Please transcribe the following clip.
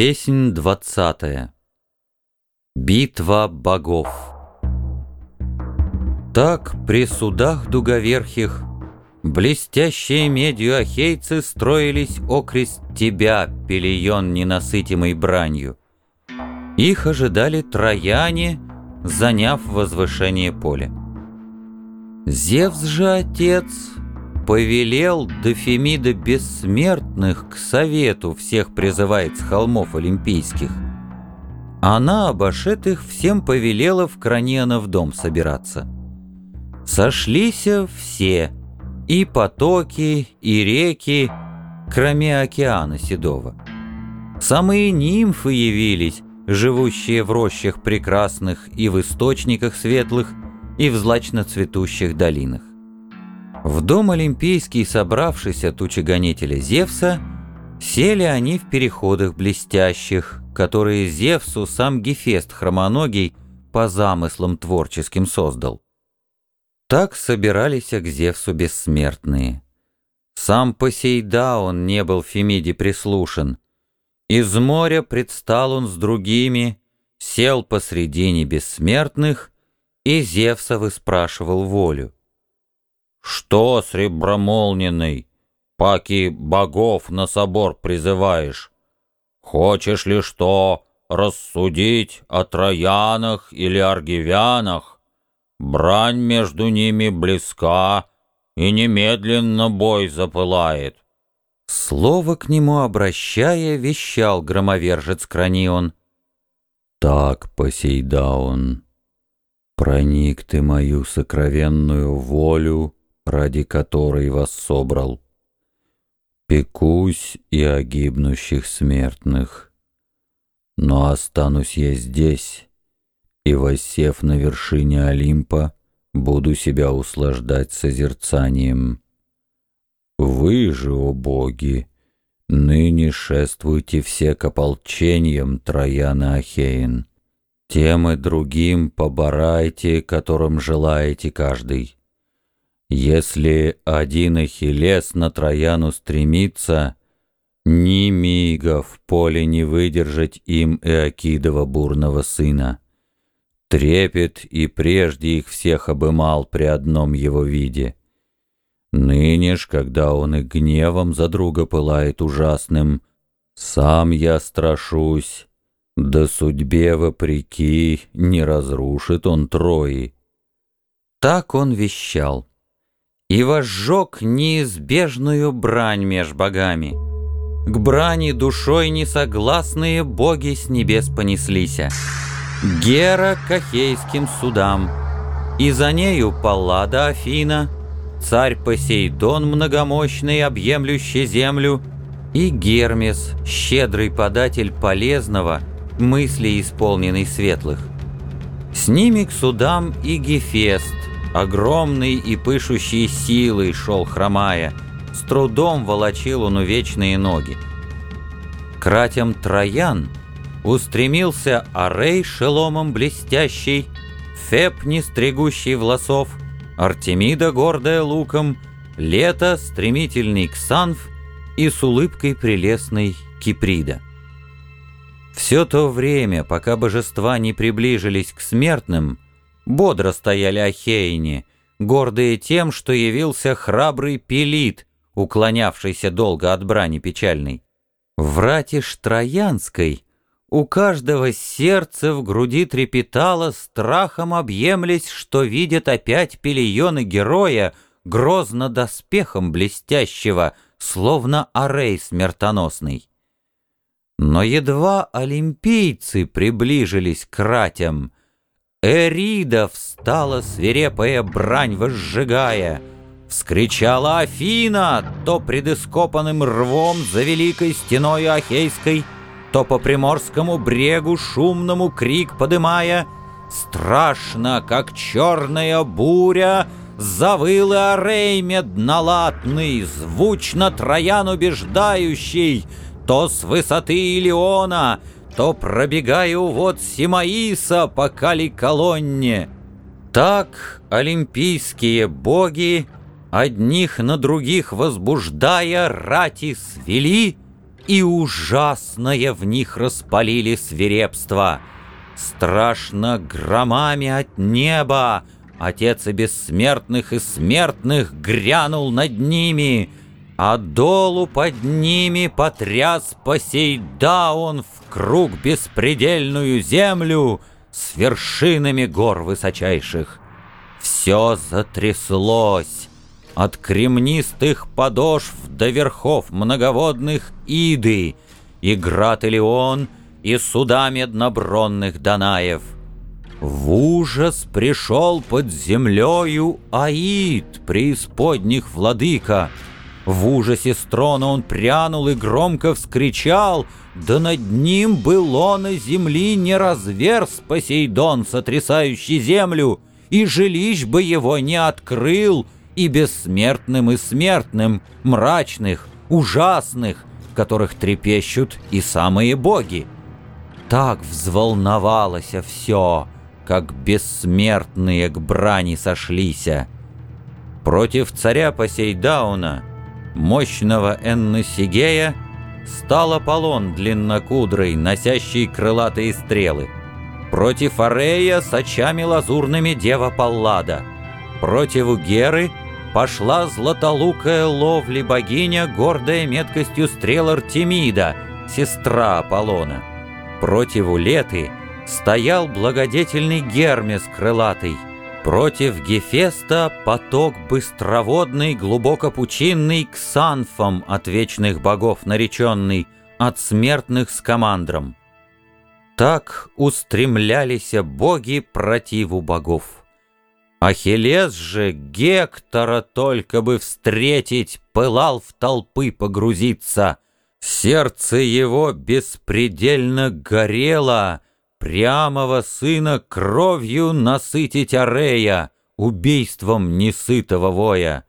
Песнь двадцатая. Битва богов. Так при судах дуговерхих Блестящие медью ахейцы строились окрест тебя, Пелион ненасытимой бранью. Их ожидали трояне, заняв возвышение поля. Зевс же отец повелел до Фемида бессмертных к совету всех призывает с холмов олимпийских. Она, обошет их, всем повелела в Кранена в дом собираться. Сошлись все, и потоки, и реки, кроме океана Седова. Самые нимфы явились, живущие в рощах прекрасных и в источниках светлых, и в злачно цветущих долинах. В дом Олимпийский, собравшийся тучегонителя Зевса, сели они в переходах блестящих, которые Зевсу сам Гефест хромоногий по замыслам творческим создал. Так собирались к Зевсу бессмертные. Сам Посейдаон не был Фемиде прислушан. Из моря предстал он с другими, сел посредине бессмертных и Зевса выспрашивал волю. «Что, сребромолненный, паки богов на собор призываешь? Хочешь ли что рассудить о троянах или аргивянах? Брань между ними близка, и немедленно бой запылает». Слово к нему обращая, вещал громовержец Кранион. «Так, Посейдаун, проник ты мою сокровенную волю, ради которой вас собрал. Пекусь и о гибнущих смертных, но останусь я здесь, и, воссев на вершине Олимпа, буду себя услаждать созерцанием. Вы же, о боги, ныне шествуйте все к ополчениям Трояна Ахеин. Тем и другим поборайте, которым желаете каждый. Если один Ахиллес на Трояну стремится, Ни мига в поле не выдержать им Иокидова бурного сына. Трепет и прежде их всех обымал при одном его виде. Ныне ж, когда он и гневом за друга пылает ужасным, Сам я страшусь, да судьбе вопреки не разрушит он Трои. Так он вещал и возжег неизбежную брань меж богами. К брани душой несогласные боги с небес понеслися. Гера к Ахейским судам, и за нею Паллада Афина, царь Посейдон многомощный, объемлющий землю, и Гермес, щедрый податель полезного, мыслей исполненный светлых. С ними к судам и Гефест, Огромный и пышущий силой шел хромая, С трудом волочил он увечные ноги. Кратям Троян устремился Арей шеломом блестящий, Феб, не стригущий волосов, Артемида, гордая луком, Лето, стремительный Ксанф И с улыбкой прелестной Киприда. Все то время, пока божества не приближились к смертным, Бодро стояли ахейни, гордые тем, что явился храбрый Пелит, уклонявшийся долго от брани печальной. В рате Штроянской у каждого сердце в груди трепетало, страхом объемлясь, что видят опять пелионы героя, грозно доспехом блестящего, словно арей смертоносный. Но едва олимпийцы приближились к ратям — Эрида встала свирепая брань возжигая, Вскричала Афина, то пред ископанным рвом За великой стеной Ахейской, То по приморскому брегу шумному крик подымая, Страшно, как черная буря, Завыл Арей меднолатный, Звучно Троян убеждающий, То с высоты Илиона — то пробегаю вот Симаиса по кали-колонне. Так олимпийские боги, одних на других возбуждая, рати свели, И ужасное в них распалили свирепство. Страшно громами от неба Отец и бессмертных и смертных грянул над ними, А долу под ними потряс Посейдаон в круг беспредельную землю С вершинами гор высочайших. Все затряслось, от кремнистых подошв до верхов многоводных Иды, и град Илеон, и суда меднобронных Данаев — в ужас пришел под землею Аид, преисподних владыка. В ужасе строна он прянул и громко вскричал, Да над ним было на земли не разверз Посейдон, сотрясающий землю, И жилищ бы его не открыл, И бессмертным и смертным, мрачных, ужасных, Которых трепещут и самые боги. Так взволновалось все — как бессмертные к брани сошлися. Против царя Посейдауна, мощного Энносигея, стал Аполлон длиннокудрый, носящий крылатые стрелы. Против Арея с очами лазурными дева Паллада. Против Геры пошла златолукая ловли богиня, гордая меткостью стрел Артемида, сестра Аполлона. Против Леты — стоял благодетельный Гермес крылатый. Против Гефеста поток быстроводный, глубоко пучинный, к санфам от вечных богов нареченный, от смертных с командром. Так устремлялись боги противу богов. Ахиллес же Гектора только бы встретить, пылал в толпы погрузиться. Сердце его беспредельно горело, прямого сына кровью насытить Арея, убийством несытого воя.